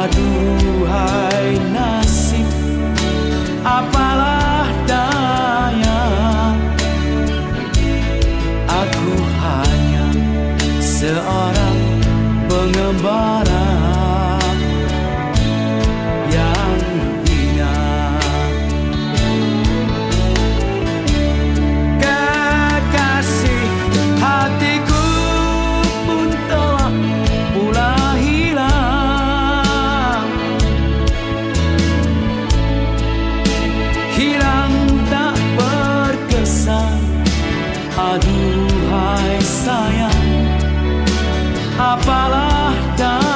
Aduhai nasib Apalah daya? Aku hanya seorang pengembara padu hai sayang Apalah dan